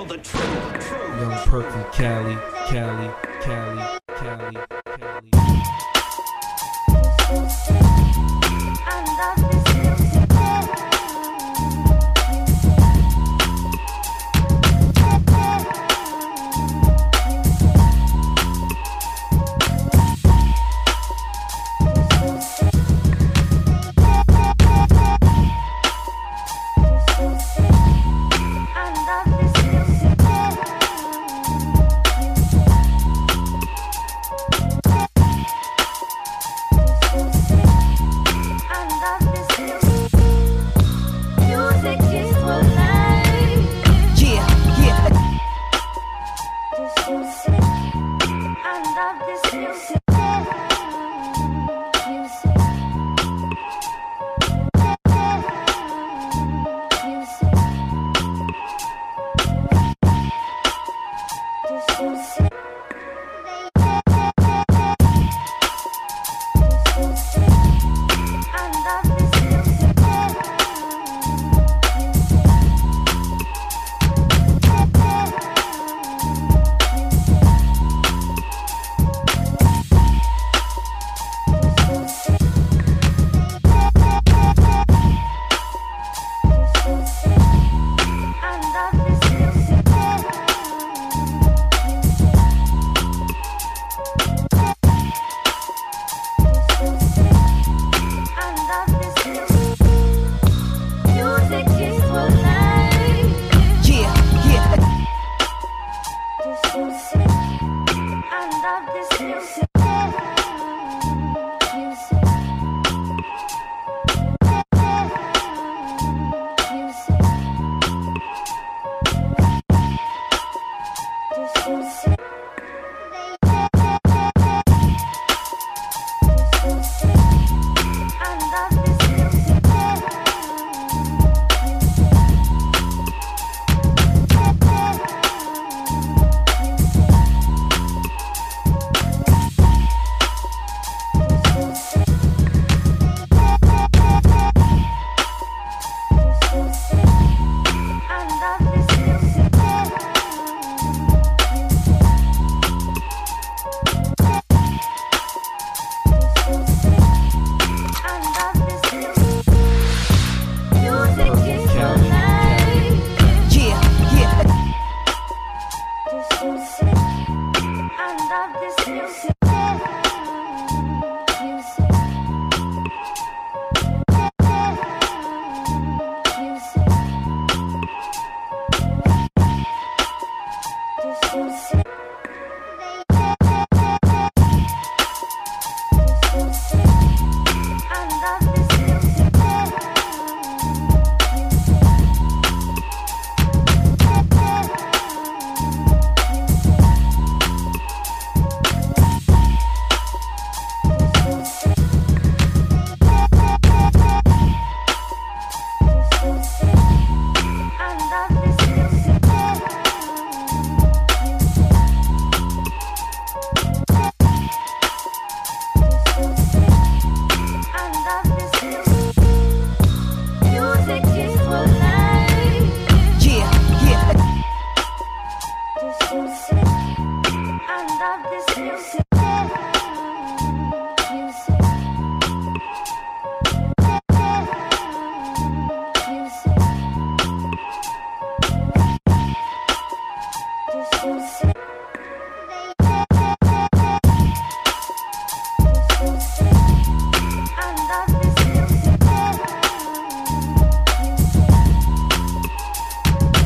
feel the truth. truth. Young Perk from Cali, Cali, Cali, Cali, Cali. i'm so sad. Yeah,